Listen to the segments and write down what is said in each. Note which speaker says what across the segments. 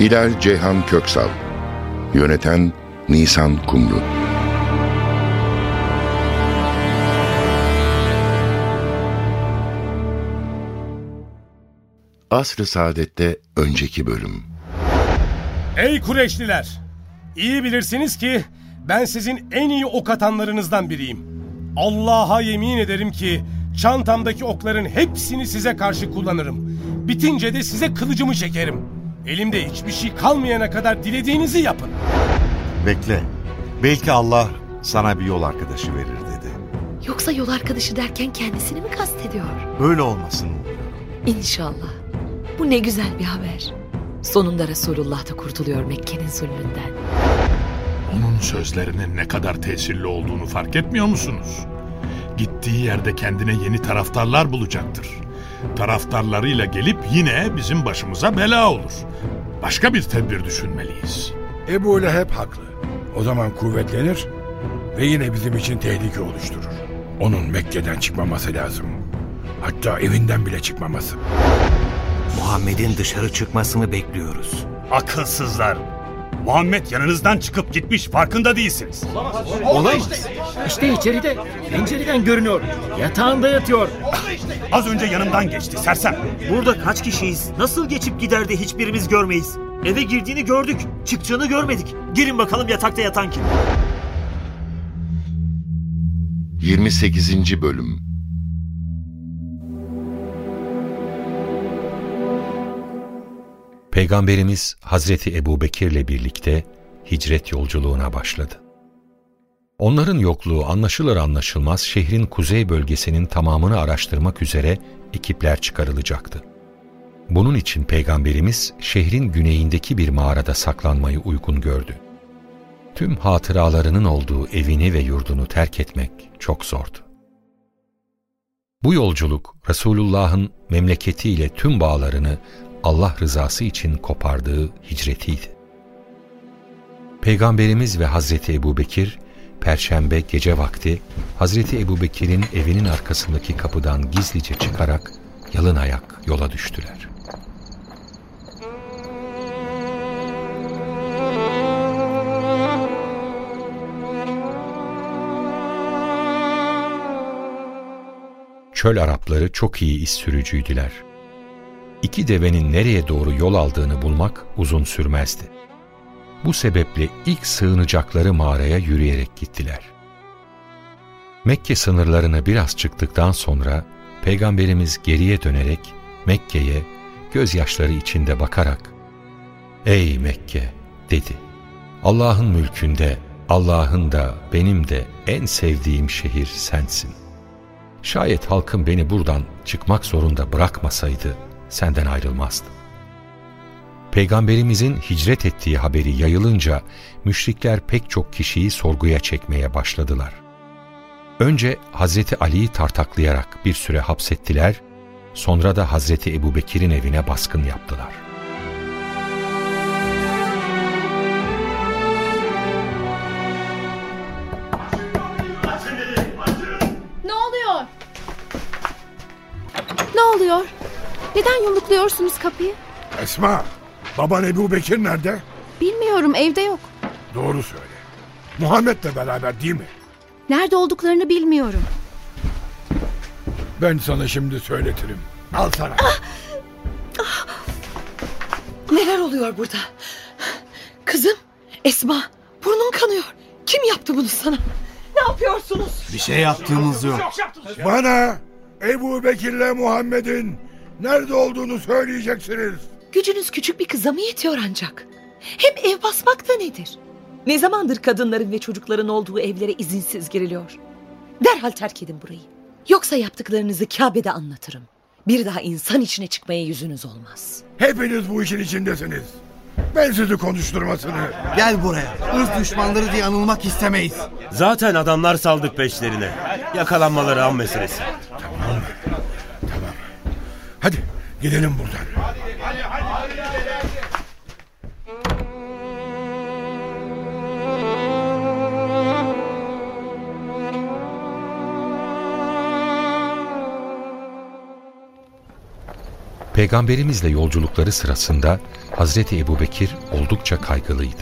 Speaker 1: Hilal Ceyhan Köksal Yöneten Nisan Kumru Asr-ı Saadet'te önceki bölüm
Speaker 2: Ey Kureyşliler! İyi bilirsiniz ki ben sizin en iyi ok atanlarınızdan biriyim. Allah'a yemin ederim ki çantamdaki okların hepsini size karşı kullanırım. Bitince de size kılıcımı çekerim. Elimde hiçbir şey kalmayana kadar dilediğinizi yapın.
Speaker 3: Bekle. Belki Allah sana bir yol arkadaşı verir dedi.
Speaker 4: Yoksa yol arkadaşı derken kendisini mi kastediyor?
Speaker 3: Böyle olmasın.
Speaker 4: İnşallah. Bu ne güzel bir haber. Sonunda Resulullah da kurtuluyor Mekke'nin zulmünden.
Speaker 5: Onun sözlerinin ne kadar tesirli olduğunu fark etmiyor musunuz? Gittiği yerde kendine yeni taraftarlar bulacaktır. Taraftarlarıyla gelip yine bizim başımıza bela olur. Başka bir tedbir düşünmeliyiz.
Speaker 6: Ebu Leheb haklı. O zaman kuvvetlenir ve yine bizim için tehlike oluşturur. Onun Mekke'den çıkmaması lazım. Hatta evinden bile çıkmaması.
Speaker 7: Muhammed'in dışarı çıkmasını bekliyoruz.
Speaker 8: Akılsızlar. Muhammed yanınızdan çıkıp gitmiş farkında değilsiniz.
Speaker 9: Olamaz. İşte içeride. Pencereden görünüyor. Yatağında yatıyor.
Speaker 8: Az önce yanımdan geçti sersem.
Speaker 7: Burada kaç kişiyiz? Nasıl geçip gider de hiçbirimiz görmeyiz? Eve girdiğini gördük, çıktığını görmedik. Girin bakalım yatakta yatan kim?
Speaker 1: 28. Bölüm
Speaker 10: Peygamberimiz Hazreti Ebu Bekir'le birlikte hicret yolculuğuna başladı. Onların yokluğu anlaşılır anlaşılmaz şehrin kuzey bölgesinin tamamını araştırmak üzere ekipler çıkarılacaktı. Bunun için Peygamberimiz şehrin güneyindeki bir mağarada saklanmayı uygun gördü. Tüm hatıralarının olduğu evini ve yurdunu terk etmek çok zordu. Bu yolculuk Resulullah'ın memleketiyle tüm bağlarını Allah rızası için kopardığı hicretiydi. Peygamberimiz ve Hazreti Ebubekir Perşembe gece vakti Hazreti Ebubekir'in evinin arkasındaki kapıdan gizlice çıkarak yalın ayak yola düştüler. Çöl Arapları çok iyi iz sürücüydüler. İki devenin nereye doğru yol aldığını bulmak uzun sürmezdi. Bu sebeple ilk sığınacakları mağaraya yürüyerek gittiler. Mekke sınırlarına biraz çıktıktan sonra Peygamberimiz geriye dönerek Mekke'ye gözyaşları içinde bakarak ''Ey Mekke!'' dedi. ''Allah'ın mülkünde, Allah'ın da benim de en sevdiğim şehir sensin. Şayet halkım beni buradan çıkmak zorunda bırakmasaydı senden ayrılmazdım. Peygamberimizin hicret ettiği haberi yayılınca müşrikler pek çok kişiyi sorguya çekmeye başladılar. Önce Hazreti Ali'yi tartaklayarak bir süre hapsettiler, sonra da Hazreti Ebubekir'in evine baskın yaptılar.
Speaker 11: Ne oluyor? Ne oluyor? Neden yumrukluyorsunuz kapıyı?
Speaker 6: Esma, baban Ebu Bekir nerede?
Speaker 11: Bilmiyorum evde yok.
Speaker 6: Doğru söyle. Muhammed'le beraber değil mi?
Speaker 11: Nerede olduklarını bilmiyorum.
Speaker 6: Ben sana şimdi söyletirim. Al sana.
Speaker 4: Neler oluyor burada? Kızım, Esma, burnun kanıyor. Kim yaptı bunu sana? Ne yapıyorsunuz?
Speaker 3: Bir şey yaptığımız yok.
Speaker 6: Bana Ebu Bekir'le Muhammed'in nerede olduğunu söyleyeceksiniz.
Speaker 4: Gücünüz küçük bir kıza mı yetiyor ancak? Hem ev basmak da nedir? Ne zamandır kadınların ve çocukların olduğu evlere izinsiz giriliyor? Derhal terk edin burayı. Yoksa yaptıklarınızı Kabe'de anlatırım. Bir daha insan içine çıkmaya yüzünüz olmaz.
Speaker 6: Hepiniz bu işin içindesiniz. Ben sizi konuşturmasını.
Speaker 12: Gel buraya. Irz düşmanları diye anılmak istemeyiz.
Speaker 13: Zaten adamlar saldık peşlerine. Yakalanmaları an meselesi.
Speaker 6: Tamam. Tamam. Hadi gidelim buradan.
Speaker 10: Peygamberimizle yolculukları sırasında Hazreti Ebubekir oldukça kaygılıydı.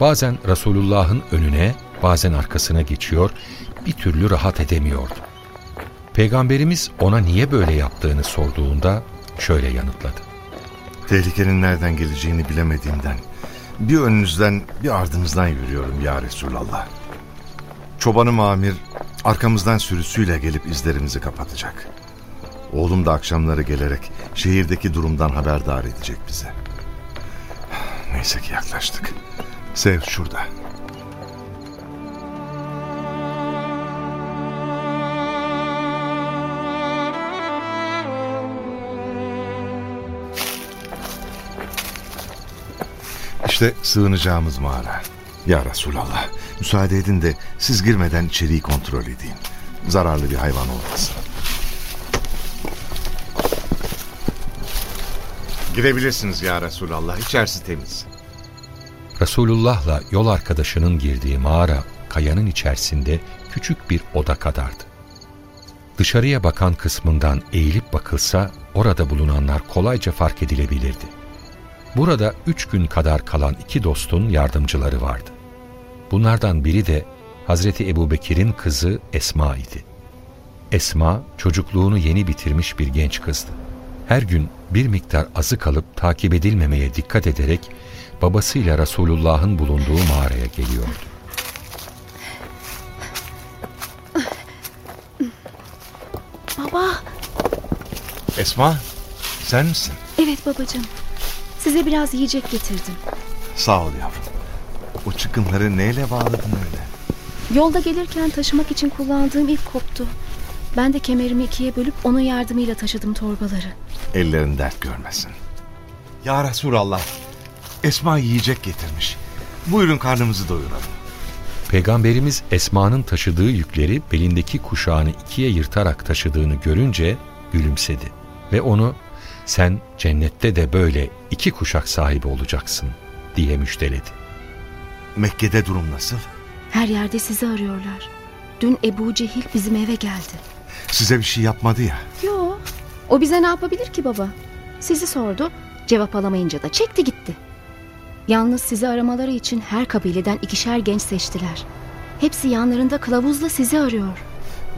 Speaker 10: Bazen Resulullah'ın önüne, bazen arkasına geçiyor, bir türlü rahat edemiyordu. Peygamberimiz ona niye böyle yaptığını sorduğunda şöyle yanıtladı.
Speaker 3: Tehlikenin nereden geleceğini bilemediğimden bir önünüzden bir ardınızdan yürüyorum ya Resulallah. Çobanım Amir arkamızdan sürüsüyle gelip izlerimizi kapatacak. Oğlum da akşamları gelerek şehirdeki durumdan haberdar edecek bize. Neyse ki yaklaştık. Sev şurada. İşte sığınacağımız mağara. Ya Resulallah, müsaade edin de siz girmeden içeriği kontrol edeyim. Zararlı bir hayvan olmasın. Girebilirsiniz ya Resulallah, içerisi temiz.
Speaker 10: Resulullah'la yol arkadaşının girdiği mağara kayanın içerisinde küçük bir oda kadardı. Dışarıya bakan kısmından eğilip bakılsa orada bulunanlar kolayca fark edilebilirdi. Burada üç gün kadar kalan iki dostun yardımcıları vardı. Bunlardan biri de Hazreti Ebubekir'in kızı Esma idi. Esma çocukluğunu yeni bitirmiş bir genç kızdı. Her gün bir miktar azık alıp takip edilmemeye dikkat ederek babasıyla Resulullah'ın bulunduğu mağaraya geliyordu.
Speaker 11: Baba.
Speaker 3: Esma, sen misin?
Speaker 11: Evet babacığım. Size biraz yiyecek getirdim.
Speaker 3: Sağ ol yavrum. O çıkınları neyle bağladın öyle?
Speaker 11: Yolda gelirken taşımak için kullandığım ip koptu. Ben de kemerimi ikiye bölüp onun yardımıyla taşıdım torbaları.
Speaker 3: Ellerin dert görmesin. Ya Resulallah, Esma yiyecek getirmiş. Buyurun karnımızı doyuralım.
Speaker 10: Peygamberimiz Esma'nın taşıdığı yükleri belindeki kuşağını ikiye yırtarak taşıdığını görünce gülümsedi ve onu sen cennette de böyle iki kuşak sahibi olacaksın diye müjdeledi.
Speaker 3: Mekke'de durum nasıl?
Speaker 11: Her yerde sizi arıyorlar. Dün Ebu Cehil bizim eve geldi.
Speaker 3: Size bir şey yapmadı ya.
Speaker 11: Yo, o bize ne yapabilir ki baba? Sizi sordu, cevap alamayınca da çekti gitti. Yalnız sizi aramaları için her kabileden ikişer genç seçtiler. Hepsi yanlarında kılavuzla sizi arıyor.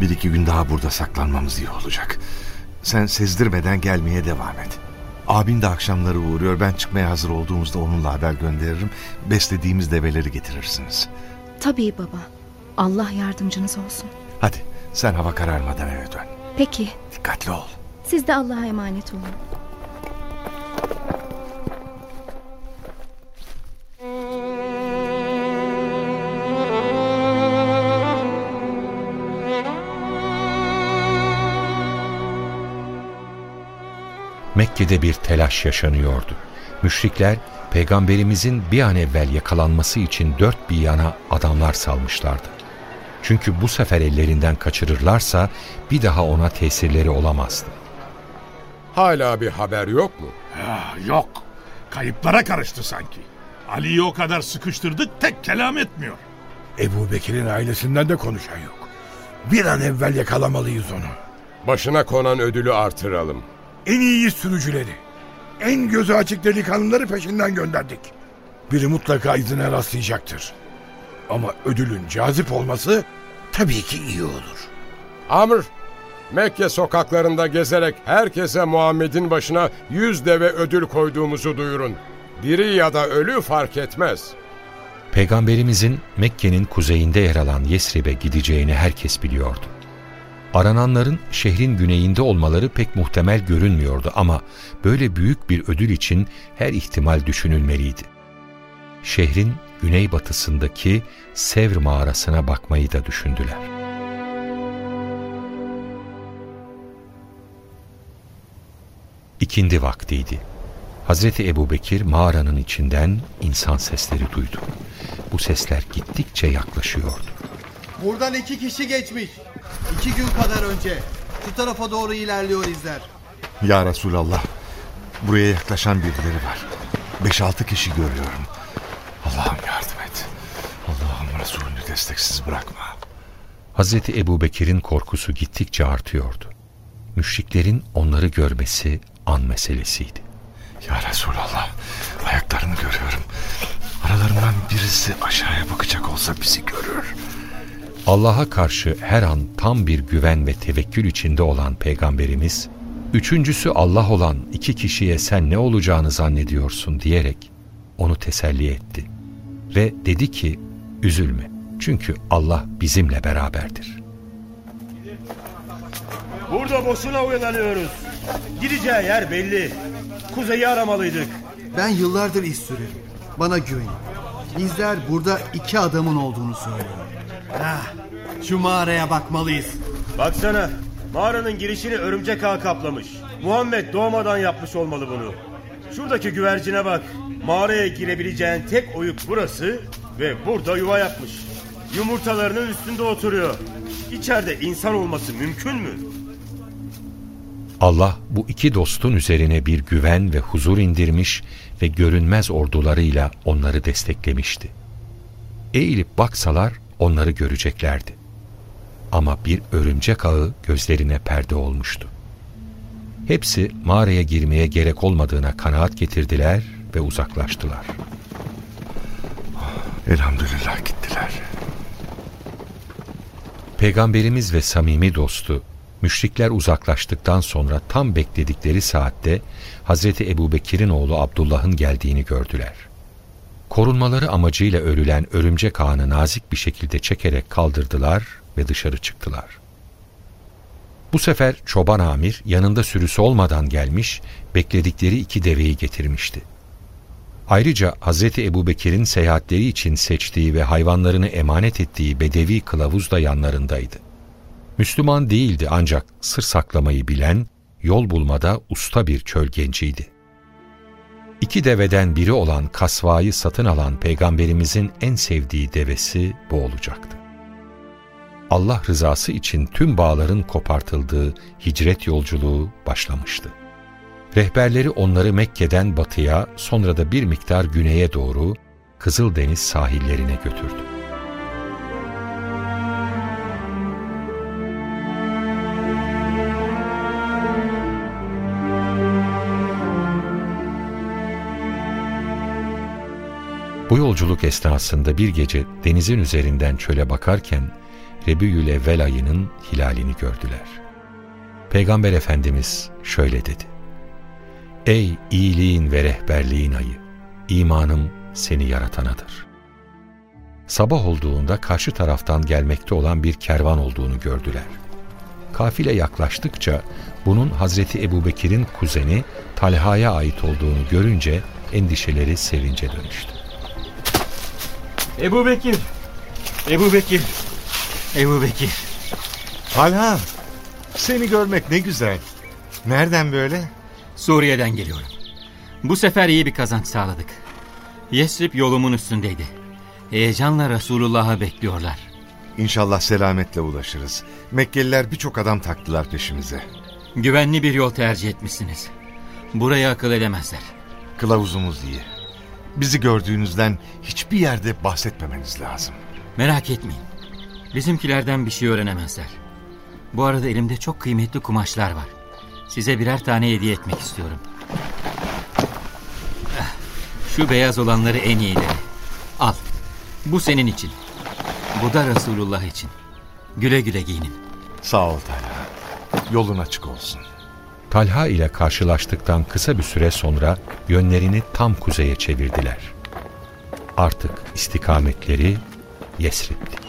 Speaker 3: Bir iki gün daha burada saklanmamız iyi olacak. Sen sezdirmeden gelmeye devam et. Abin de akşamları uğruyor. Ben çıkmaya hazır olduğumuzda onunla haber gönderirim. Beslediğimiz develeri getirirsiniz.
Speaker 11: Tabii baba. Allah yardımcınız olsun.
Speaker 3: Hadi sen hava kararmadan eve dön.
Speaker 11: Peki.
Speaker 3: Dikkatli ol.
Speaker 11: Siz de Allah'a emanet olun.
Speaker 10: Mekke'de bir telaş yaşanıyordu. Müşrikler peygamberimizin bir an evvel yakalanması için dört bir yana adamlar salmışlardı. Çünkü bu sefer ellerinden kaçırırlarsa bir daha ona tesirleri olamazdı.
Speaker 14: Hala bir haber yok mu?
Speaker 5: Ya, yok. Kayıplara karıştı sanki. Ali'yi o kadar sıkıştırdık tek kelam etmiyor.
Speaker 6: Ebu Bekir'in ailesinden de konuşan yok. Bir an evvel yakalamalıyız onu.
Speaker 14: Başına konan ödülü artıralım.
Speaker 6: En iyi sürücüleri, en gözü açık delikanlıları peşinden gönderdik. Biri mutlaka izine rastlayacaktır. Ama ödülün cazip olması tabii ki iyi olur.
Speaker 14: Amr, Mekke sokaklarında gezerek herkese Muhammed'in başına yüz deve ödül koyduğumuzu duyurun. Diri ya da ölü fark etmez.
Speaker 10: Peygamberimizin Mekke'nin kuzeyinde yer alan Yesrib'e gideceğini herkes biliyordu. Arananların şehrin güneyinde olmaları pek muhtemel görünmüyordu ama böyle büyük bir ödül için her ihtimal düşünülmeliydi. Şehrin güneybatısındaki Sevr mağarasına bakmayı da düşündüler. İkindi vaktiydi. Hazreti Ebubekir mağaranın içinden insan sesleri duydu. Bu sesler gittikçe yaklaşıyordu.
Speaker 12: Buradan iki kişi geçmiş. İki gün kadar önce. Şu tarafa doğru ilerliyor izler.
Speaker 3: Ya Resulallah. Buraya yaklaşan birileri var. Beş altı kişi görüyorum. Allah'ım yardım et. Allah'ım Resulünü desteksiz bırakma.
Speaker 10: Hazreti Ebubekir'in korkusu gittikçe artıyordu. Müşriklerin onları görmesi an meselesiydi.
Speaker 3: Ya Resulallah ayaklarını görüyorum. Aralarından birisi aşağıya bakacak olsa bizi görür.
Speaker 10: Allah'a karşı her an tam bir güven ve tevekkül içinde olan Peygamberimiz, üçüncüsü Allah olan iki kişiye sen ne olacağını zannediyorsun diyerek onu teselli etti. Ve dedi ki, üzülme çünkü Allah bizimle beraberdir.
Speaker 13: Burada boşuna oyalanıyoruz. Gideceği yer belli. Kuzeyi aramalıydık.
Speaker 12: Ben yıllardır iz sürerim. Bana güvenin. Bizler burada iki adamın olduğunu söylüyor. Ah, şu mağaraya bakmalıyız.
Speaker 13: Baksana. Mağaranın girişini örümcek ağ kaplamış. Muhammed doğmadan yapmış olmalı bunu. Şuradaki güvercine bak. Mağaraya girebileceğin tek oyuk burası ve burada yuva yapmış. Yumurtalarının üstünde oturuyor. İçeride insan olması mümkün mü?
Speaker 10: Allah bu iki dostun üzerine bir güven ve huzur indirmiş ve görünmez ordularıyla onları desteklemişti. Eğilip baksalar onları göreceklerdi. Ama bir örümcek ağı gözlerine perde olmuştu. Hepsi mağaraya girmeye gerek olmadığına kanaat getirdiler ve uzaklaştılar.
Speaker 3: Elhamdülillah gittiler.
Speaker 10: Peygamberimiz ve samimi dostu müşrikler uzaklaştıktan sonra tam bekledikleri saatte Hazreti Ebubekir'in oğlu Abdullah'ın geldiğini gördüler. Korunmaları amacıyla örülen örümcek ağını nazik bir şekilde çekerek kaldırdılar ve dışarı çıktılar. Bu sefer çoban amir yanında sürüsü olmadan gelmiş, bekledikleri iki deveyi getirmişti. Ayrıca Hazreti Ebubekir'in seyahatleri için seçtiği ve hayvanlarını emanet ettiği bedevi kılavuz da yanlarındaydı. Müslüman değildi ancak sır saklamayı bilen, yol bulmada usta bir çöl genciydi. İki deveden biri olan kasvayı satın alan peygamberimizin en sevdiği devesi bu olacaktı. Allah rızası için tüm bağların kopartıldığı hicret yolculuğu başlamıştı. Rehberleri onları Mekke'den batıya sonra da bir miktar güneye doğru Kızıldeniz sahillerine götürdü. Bu yolculuk esnasında bir gece denizin üzerinden çöle bakarken Rebiyül Evvel ayının hilalini gördüler. Peygamber Efendimiz şöyle dedi. Ey iyiliğin ve rehberliğin ayı! imanım seni yaratanadır. Sabah olduğunda karşı taraftan gelmekte olan bir kervan olduğunu gördüler. Kafile yaklaştıkça bunun Hazreti Ebubekir'in kuzeni Talha'ya ait olduğunu görünce endişeleri sevince dönüştü.
Speaker 9: Ebu Bekir. Ebu Bekir. Ebu Bekir.
Speaker 3: Talha, seni görmek ne güzel. Nereden böyle?
Speaker 9: Suriye'den geliyorum. Bu sefer iyi bir kazanç sağladık. Yesrib yolumun üstündeydi. Heyecanla Resulullah'ı bekliyorlar.
Speaker 3: İnşallah selametle ulaşırız. Mekkeliler birçok adam taktılar peşimize.
Speaker 9: Güvenli bir yol tercih etmişsiniz. Burayı akıl edemezler.
Speaker 3: Kılavuzumuz iyi. Bizi gördüğünüzden hiçbir yerde bahsetmemeniz lazım.
Speaker 9: Merak etmeyin. Bizimkilerden bir şey öğrenemezler. Bu arada elimde çok kıymetli kumaşlar var. Size birer tane hediye etmek istiyorum. Ah, Şu beyaz olanları en iyileri. Al. Bu senin için. Bu da Resulullah için. Güle güle giyinin.
Speaker 3: Sağ ol Talha. Yolun açık olsun.
Speaker 10: Talha ile karşılaştıktan kısa bir süre sonra yönlerini tam kuzeye çevirdiler. Artık istikametleri Yesrib'di.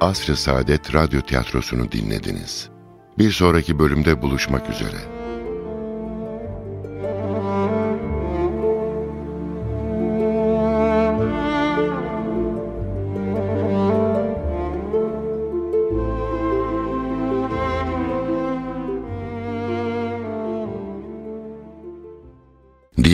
Speaker 1: Asr-ı Saadet Radyo Tiyatrosu'nu dinlediniz. Bir sonraki bölümde buluşmak üzere.